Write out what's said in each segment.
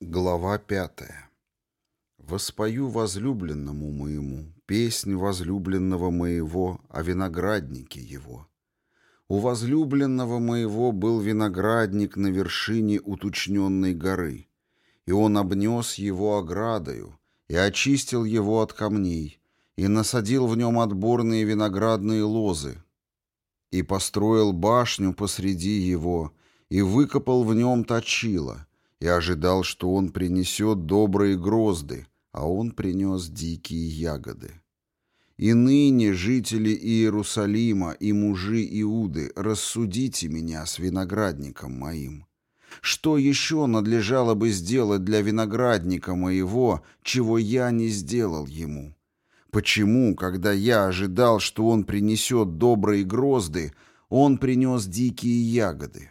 Глава пятая. «Воспою возлюбленному моему, песнь возлюбленного моего о винограднике его. У возлюбленного моего был виноградник на вершине уточненной горы, и он обнес его оградою, и очистил его от камней, и насадил в нем отборные виноградные лозы, и построил башню посреди его, и выкопал в нем точило, и ожидал, что он принесет добрые грозды, а он принес дикие ягоды. И ныне, жители Иерусалима и мужи Иуды, рассудите меня с виноградником моим. Что еще надлежало бы сделать для виноградника моего, чего я не сделал ему? Почему, когда я ожидал, что он принесет добрые грозды, он принес дикие ягоды?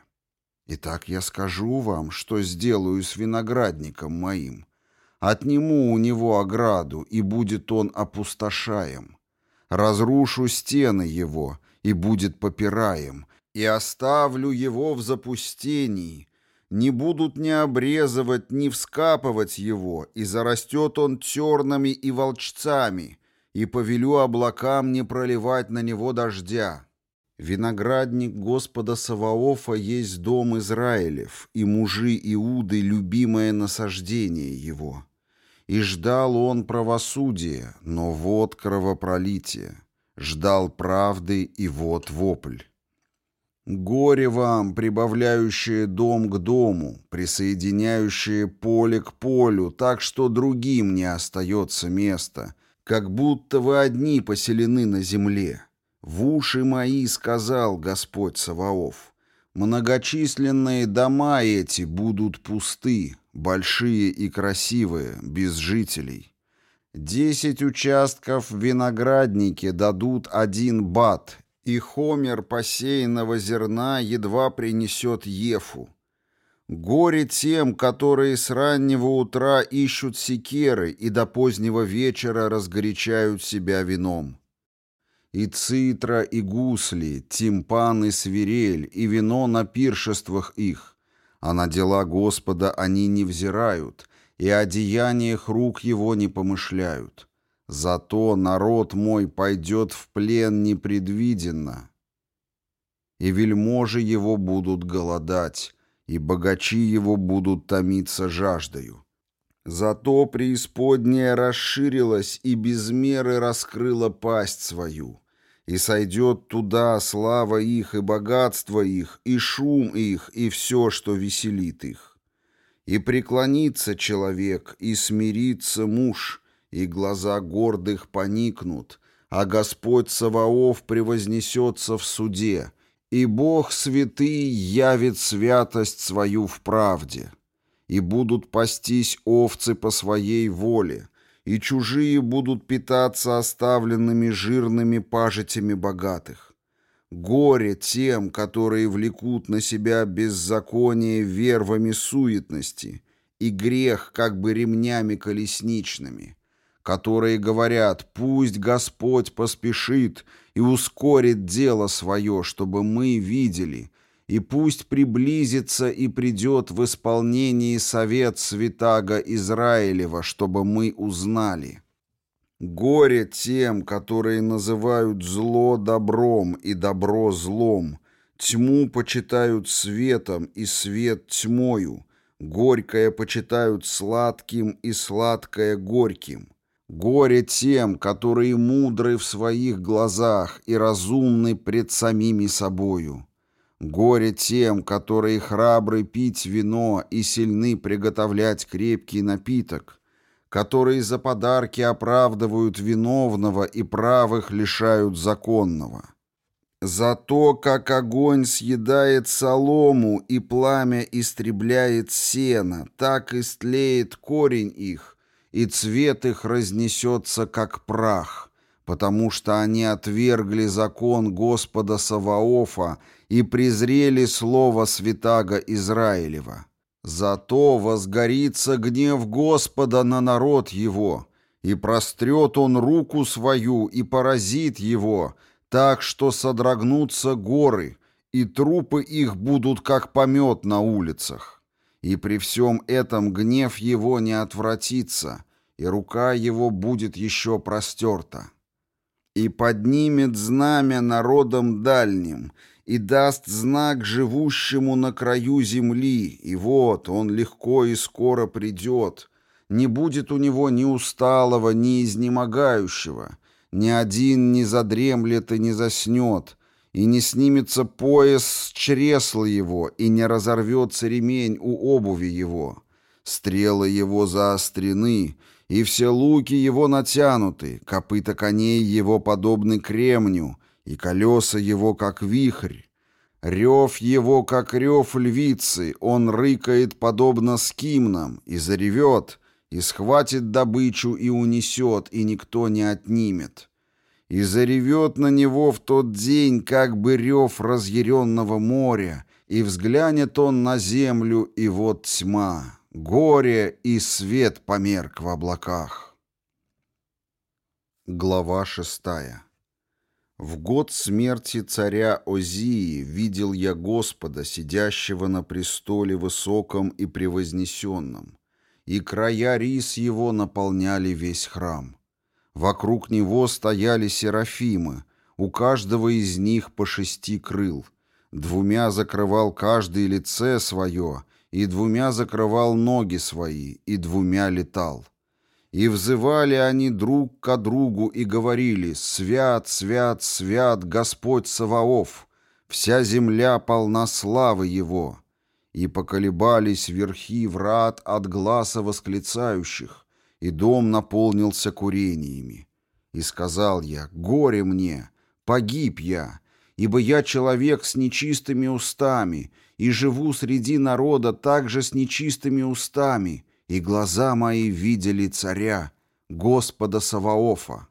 Итак, я скажу вам, что сделаю с виноградником моим. Отниму у него ограду, и будет он опустошаем. Разрушу стены его, и будет попираем, и оставлю его в запустении. Не будут ни обрезывать, ни вскапывать его, и зарастет он тернами и волчцами, и повелю облакам не проливать на него дождя. Виноградник Господа Саваофа есть дом Израилев, и мужи Иуды — любимое насаждение его. И ждал он правосудия, но вот кровопролитие. Ждал правды, и вот вопль. Горе вам, прибавляющее дом к дому, присоединяющее поле к полю, так что другим не остается места, как будто вы одни поселены на земле. «В уши мои сказал Господь Саваоф, многочисленные дома эти будут пусты, большие и красивые, без жителей. Десять участков в винограднике дадут один бат, и хомер посеянного зерна едва принесет ефу. Горе тем, которые с раннего утра ищут секеры и до позднего вечера разгорячают себя вином и цитра, и гусли, тимпан и свирель, и вино на пиршествах их. А на дела Господа они не взирают, и о деяниях рук его не помышляют. Зато народ мой пойдет в плен непредвиденно, и вельможи его будут голодать, и богачи его будут томиться жаждою. Зато преисподняя расширилась и без меры раскрыла пасть свою и сойдет туда слава их и богатство их, и шум их, и все, что веселит их. И преклонится человек, и смирится муж, и глаза гордых поникнут, а Господь Саваоф превознесется в суде, и Бог святый явит святость свою в правде. И будут пастись овцы по своей воле, и чужие будут питаться оставленными жирными пажитями богатых. Горе тем, которые влекут на себя беззаконие вервами суетности и грех как бы ремнями колесничными, которые говорят «пусть Господь поспешит и ускорит дело свое, чтобы мы видели», и пусть приблизится и придет в исполнении совет святаго Израилева, чтобы мы узнали. Горе тем, которые называют зло добром и добро злом, тьму почитают светом и свет тьмою, горькое почитают сладким и сладкое горьким. Горе тем, которые мудры в своих глазах и разумны пред самими собою. Горе тем, которые храбры пить вино и сильны приготовлять крепкий напиток, которые за подарки оправдывают виновного и правых лишают законного. За то, как огонь съедает солому и пламя истребляет сено, так истлеет корень их, и цвет их разнесется, как прах, потому что они отвергли закон Господа Саваофа и презрели слово святаго Израилева. Зато возгорится гнев Господа на народ его, и прострет он руку свою и поразит его, так что содрогнутся горы, и трупы их будут как помет на улицах. и при всем этом гнев его не отвратится, и рука его будет еще простерта. И поднимет знамя народом дальним, и даст знак живущему на краю земли, и вот он легко и скоро придет. Не будет у него ни усталого, ни изнемогающего, ни один не задремлет и не заснет, и не снимется пояс с чресла его, и не разорвется ремень у обуви его. Стрелы его заострены, и все луки его натянуты, копыта коней его подобны кремню, и колеса его, как вихрь. Рев его, как рев львицы, он рыкает, подобно скимнам, и заревет, и схватит добычу и унесет, и никто не отнимет. И заревет на него в тот день, как бы рев разъяренного моря, и взглянет он на землю, и вот тьма, горе и свет померк в облаках. Глава шестая в год смерти царя Озии видел я Господа, сидящего на престоле высоком и превознесенном, и края рис его наполняли весь храм. Вокруг него стояли серафимы, у каждого из них по шести крыл. Двумя закрывал каждый лице свое, и двумя закрывал ноги свои, и двумя летал. И взывали они друг к другу и говорили «Свят, свят, свят Господь Саваоф! Вся земля полна славы Его!» И поколебались верхи врат от глаза восклицающих, и дом наполнился курениями. И сказал я «Горе мне! Погиб я!» ибо я человек с нечистыми устами, и живу среди народа также с нечистыми устами, и глаза мои видели царя, Господа Саваофа.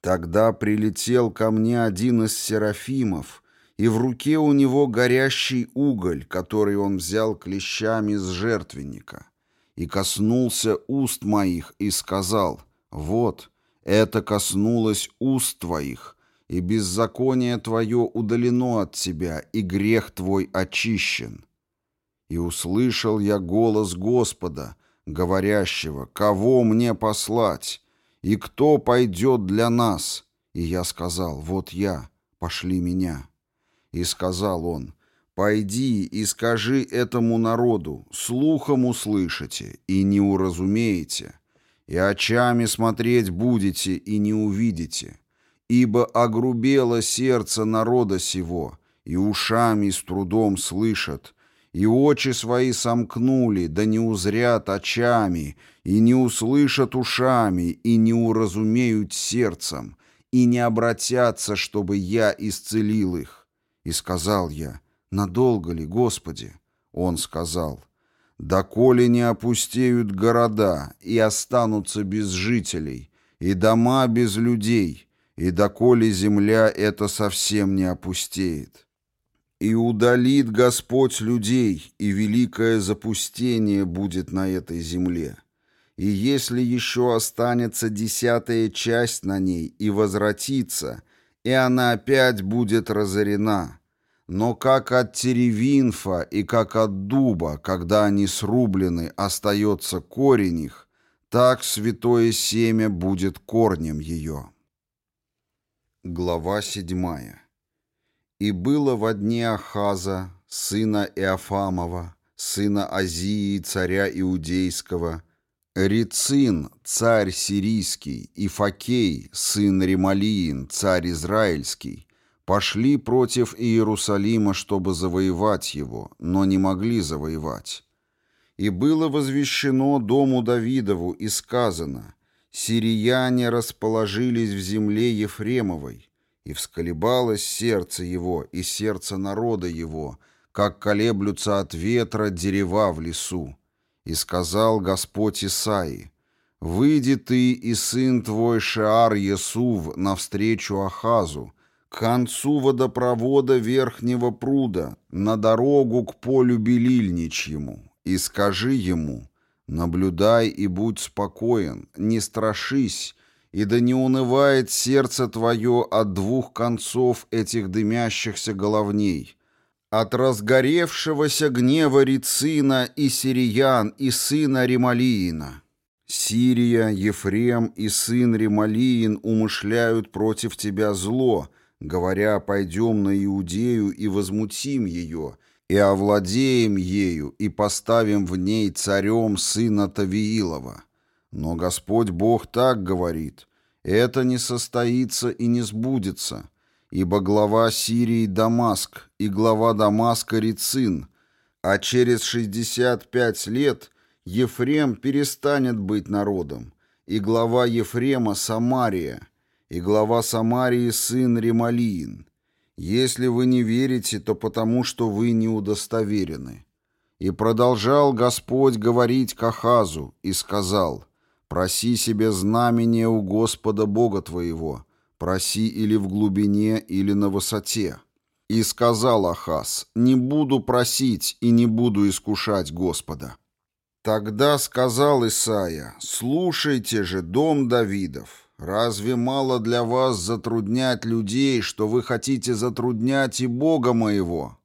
Тогда прилетел ко мне один из серафимов, и в руке у него горящий уголь, который он взял клещами с жертвенника, и коснулся уст моих и сказал, «Вот, это коснулось уст твоих, и беззаконие твое удалено от тебя, и грех твой очищен». И услышал я голос Господа, говорящего, «Кого мне послать? И кто пойдет для нас?» И я сказал, «Вот я, пошли меня». И сказал он, «Пойди и скажи этому народу, слухом услышите и не уразумеете, и очами смотреть будете и не увидите, ибо огрубело сердце народа сего, и ушами с трудом слышат, и очи свои сомкнули, да не узрят очами, и не услышат ушами, и не уразумеют сердцем, и не обратятся, чтобы я исцелил их. И сказал я, надолго ли, Господи? Он сказал, доколе не опустеют города, и останутся без жителей, и дома без людей, и доколе земля эта совсем не опустеет. И удалит Господь людей, и великое запустение будет на этой земле. И если еще останется десятая часть на ней и возвратится, и она опять будет разорена, но как от теревинфа и как от дуба, когда они срублены, остается корень их, так святое семя будет корнем ее. Глава седьмая. И было во дни Ахаза, сына Иофамова, сына Азии, царя Иудейского, Рицин, царь сирийский, и Факей, сын Ремалиин, царь израильский, пошли против Иерусалима, чтобы завоевать его, но не могли завоевать. И было возвещено дому Давидову и сказано, «Сирияне расположились в земле Ефремовой, и всколебалось сердце его и сердце народа его, как колеблются от ветра дерева в лесу. И сказал Господь Исаии, «Выйди ты и сын твой Шеар Есув навстречу Ахазу, к концу водопровода верхнего пруда, на дорогу к полю Белильничьему, и скажи ему, наблюдай и будь спокоен, не страшись, и да не унывает сердце твое от двух концов этих дымящихся головней, От разгоревшегося гнева Рицина и Сириян и сына Ремалиина. Сирия, Ефрем и сын Ремалиин умышляют против тебя зло, говоря, пойдем на Иудею и возмутим ее, и овладеем ею, и поставим в ней царем сына Тавиилова. Но Господь Бог так говорит, это не состоится и не сбудется, ибо глава Сирии Дамаск, и глава Дамаска Рицин, а через шестьдесят пять лет Ефрем перестанет быть народом, и глава Ефрема Самария, и глава Самарии сын Ремалиин, если вы не верите, то потому, что вы не удостоверены. И продолжал Господь говорить к Ахазу и сказал, «Проси себе знамение у Господа Бога твоего, проси или в глубине, или на высоте». И сказал Ахаз, «Не буду просить и не буду искушать Господа». Тогда сказал Исаия, «Слушайте же, дом Давидов, Разве мало для вас затруднять людей, что вы хотите затруднять и Бога моего?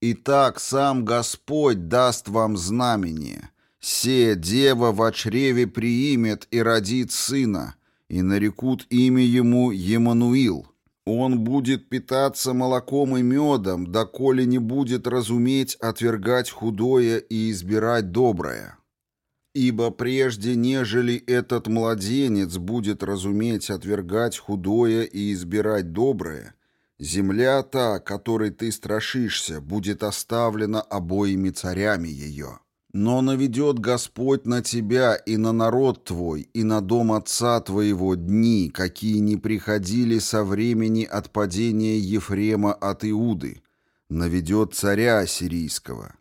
Итак, сам Господь даст вам знамение. Се дева в чреве приимет и родит сына, и нарекут имя ему Емануил. Он будет питаться молоком и медом, доколе не будет разуметь отвергать худое и избирать доброе. Ибо прежде, нежели этот младенец будет разуметь отвергать худое и избирать доброе, земля та, которой ты страшишься, будет оставлена обоими царями ее. Но наведет Господь на тебя и на народ твой, и на дом отца твоего дни, какие не приходили со времени отпадения Ефрема от Иуды, наведет царя ассирийского.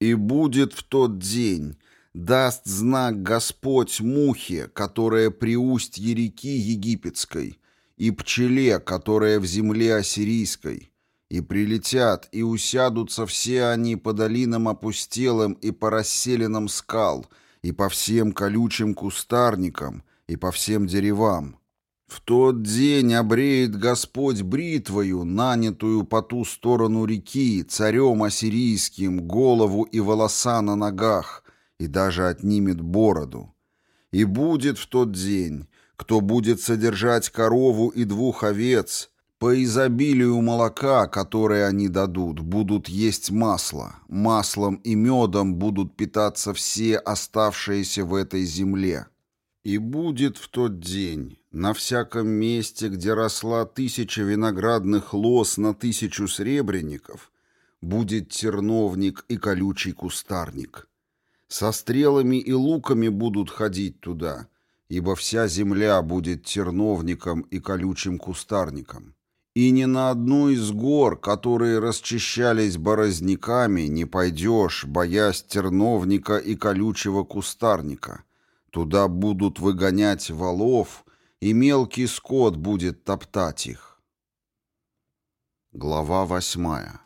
И будет в тот день, даст знак Господь мухе, которая при устье реки Египетской, и пчеле, которая в земле ассирийской, и прилетят, и усядутся все они по долинам опустелым и по расселенным скал, и по всем колючим кустарникам, и по всем деревам. В тот день обреет Господь бритвою, нанятую по ту сторону реки, царем ассирийским, голову и волоса на ногах, и даже отнимет бороду. И будет в тот день, кто будет содержать корову и двух овец, по изобилию молока, которое они дадут, будут есть масло, маслом и медом будут питаться все оставшиеся в этой земле. И будет в тот день на всяком месте, где росла тысяча виноградных лоз на тысячу сребреников, будет терновник и колючий кустарник. Со стрелами и луками будут ходить туда, ибо вся земля будет терновником и колючим кустарником. И ни на одну из гор, которые расчищались борозняками, не пойдешь, боясь терновника и колючего кустарника. Туда будут выгонять валов, и мелкий скот будет топтать их. Глава восьмая.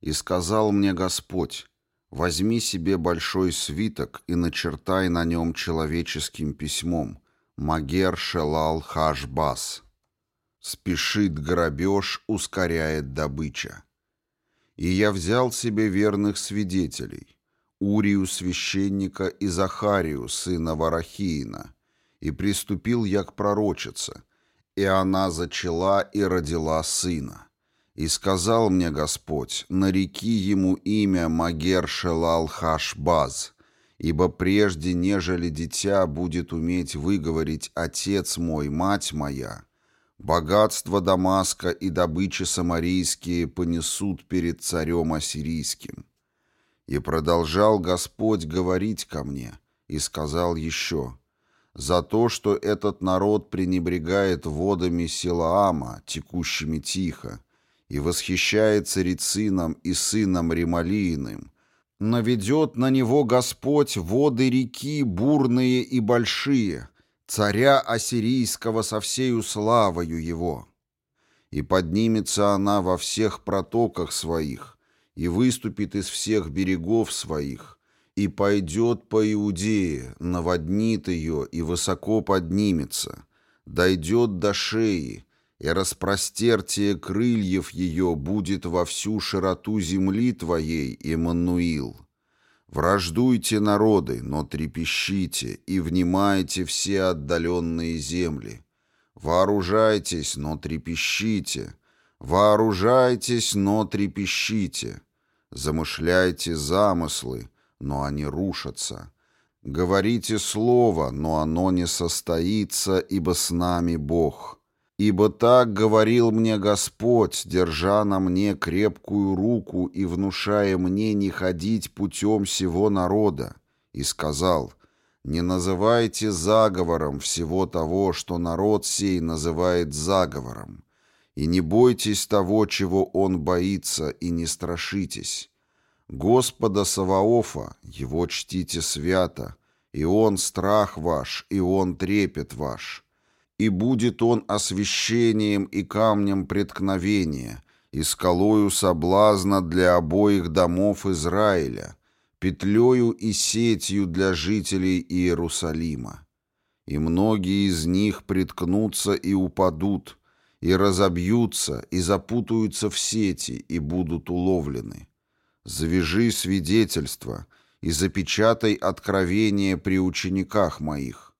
«И сказал мне Господь, Возьми себе большой свиток и начертай на нем человеческим письмом «Магер Шелал Хашбас». Спешит грабеж, ускоряет добыча. И я взял себе верных свидетелей, Урию священника и Захарию, сына Варахиина, и приступил я к пророчице, и она зачала и родила сына. И сказал мне Господь, нареки ему имя Магер Хашбаз, ибо прежде, нежели дитя будет уметь выговорить «Отец мой, мать моя», богатство Дамаска и добычи самарийские понесут перед царем ассирийским. И продолжал Господь говорить ко мне, и сказал еще, «За то, что этот народ пренебрегает водами Силаама, текущими тихо, и восхищается Рицином и сыном Ремалииным, наведет на него Господь воды реки бурные и большие, царя ассирийского со всею славою его. И поднимется она во всех протоках своих, и выступит из всех берегов своих, и пойдет по Иудее, наводнит ее и высоко поднимется, дойдет до шеи, и распростертие крыльев ее будет во всю широту земли твоей, Иммануил. Враждуйте народы, но трепещите, и внимайте все отдаленные земли. Вооружайтесь, но трепещите, вооружайтесь, но трепещите. Замышляйте замыслы, но они рушатся. Говорите слово, но оно не состоится, ибо с нами Бог. Ибо так говорил мне Господь, держа на мне крепкую руку и внушая мне не ходить путем всего народа, и сказал, «Не называйте заговором всего того, что народ сей называет заговором, и не бойтесь того, чего он боится, и не страшитесь. Господа Саваофа, его чтите свято, и он страх ваш, и он трепет ваш» и будет он освящением и камнем преткновения, и скалою соблазна для обоих домов Израиля, петлею и сетью для жителей Иерусалима. И многие из них приткнутся и упадут, и разобьются, и запутаются в сети, и будут уловлены. Завяжи свидетельство и запечатай откровение при учениках моих,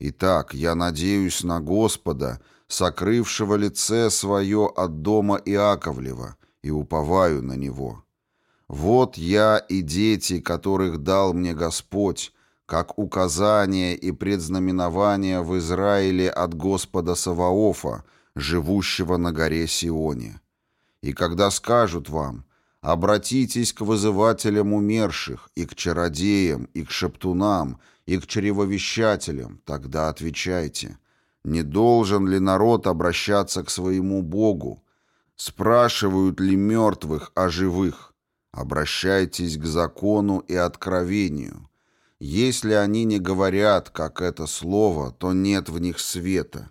Итак, я надеюсь на Господа, сокрывшего лице свое от дома Иаковлева, и уповаю на Него. Вот я и дети, которых дал мне Господь, как указание и предзнаменование в Израиле от Господа Саваофа, живущего на горе Сионе. И когда скажут вам, обратитесь к вызывателям умерших, и к чародеям, и к шептунам, и к чревовещателям, тогда отвечайте, не должен ли народ обращаться к своему Богу? Спрашивают ли мертвых о живых? Обращайтесь к закону и откровению. Если они не говорят, как это слово, то нет в них света.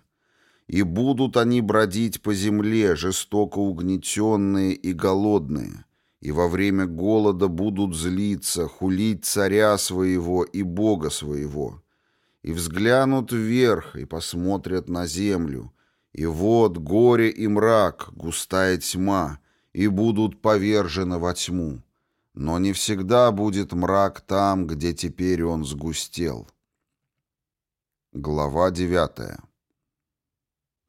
И будут они бродить по земле, жестоко угнетенные и голодные, и во время голода будут злиться, хулить царя своего и Бога своего. И взглянут вверх и посмотрят на землю, и вот горе и мрак, густая тьма, и будут повержены во тьму. Но не всегда будет мрак там, где теперь он сгустел. Глава девятая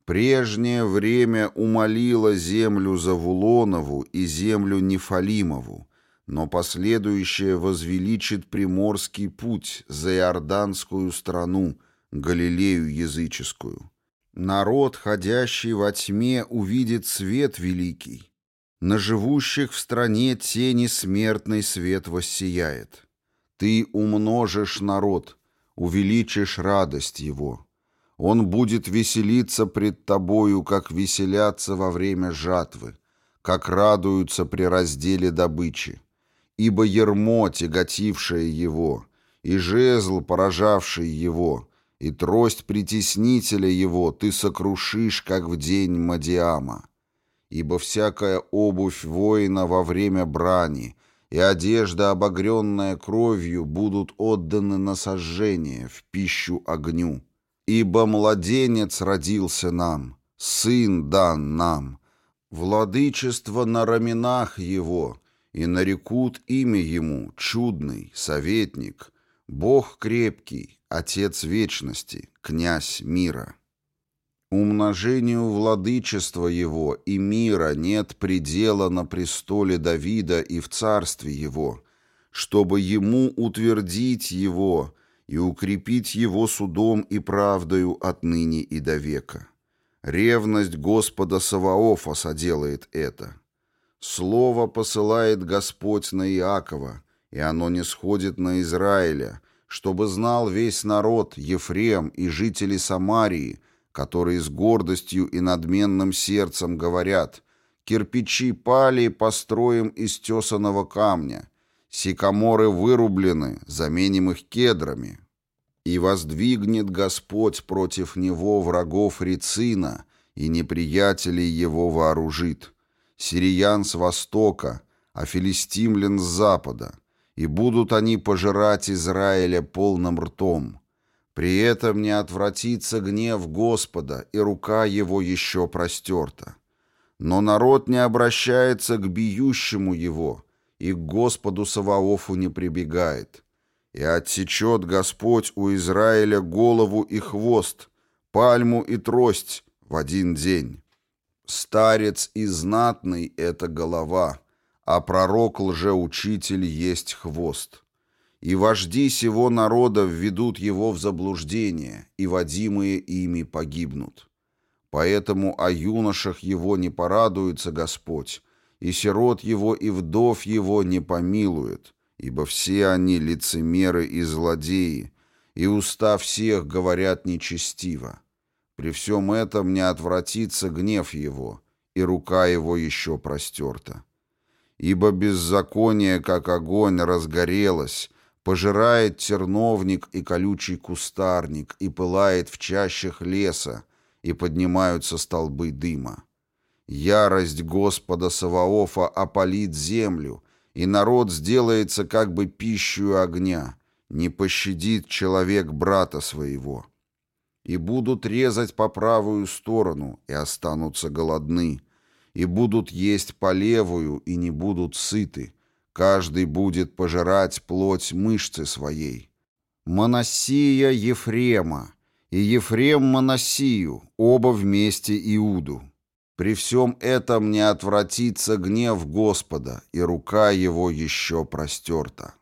Прежнее время умолило землю Завулонову и землю Нефалимову, но последующее возвеличит приморский путь за Иорданскую страну, Галилею языческую. Народ, ходящий во тьме, увидит свет великий. На живущих в стране тени смертный свет воссияет. Ты умножишь народ, увеличишь радость его. Он будет веселиться пред тобою, как веселятся во время жатвы, как радуются при разделе добычи. Ибо ермо, тяготившее его, и жезл, поражавший его, и трость притеснителя его ты сокрушишь, как в день Мадиама. Ибо всякая обувь воина во время брани и одежда, обогренная кровью, будут отданы на сожжение, в пищу огню. Ибо младенец родился нам, сын дан нам, владычество на раменах его, и нарекут имя ему чудный, советник, Бог крепкий, Отец вечности, князь мира. Умножению владычества его и мира нет предела на престоле Давида и в царстве его, чтобы ему утвердить его и укрепить его судом и правдою отныне и до века. Ревность Господа Саваофа соделает это. Слово посылает Господь на Иакова, и оно не сходит на Израиля, чтобы знал весь народ, Ефрем и жители Самарии, которые с гордостью и надменным сердцем говорят «Кирпичи пали, построим из тесаного камня, Сикаморы вырублены, заменим их кедрами. И воздвигнет Господь против него врагов Рицина, и неприятелей его вооружит. Сириян с востока, а филистимлян с запада. И будут они пожирать Израиля полным ртом. При этом не отвратится гнев Господа, и рука его еще простерта. Но народ не обращается к бьющему его, и к Господу Саваофу не прибегает. И отсечет Господь у Израиля голову и хвост, пальму и трость в один день. Старец и знатный — это голова, а пророк лжеучитель есть хвост. И вожди сего народа введут его в заблуждение, и водимые ими погибнут. Поэтому о юношах его не порадуется Господь, и сирот его и вдов его не помилует, ибо все они лицемеры и злодеи, и уста всех говорят нечестиво. При всем этом не отвратится гнев его, и рука его еще простерта. Ибо беззаконие, как огонь, разгорелось, пожирает терновник и колючий кустарник, и пылает в чащах леса, и поднимаются столбы дыма. Ярость Господа Саваофа опалит землю, и народ сделается как бы пищей огня, не пощадит человек брата своего. И будут резать по правую сторону, и останутся голодны, и будут есть по левую, и не будут сыты, каждый будет пожирать плоть мышцы своей. Моносия Ефрема, и Ефрем Моносию, оба вместе Иуду. При всем этом не отвратится гнев Господа, и рука его еще простерта.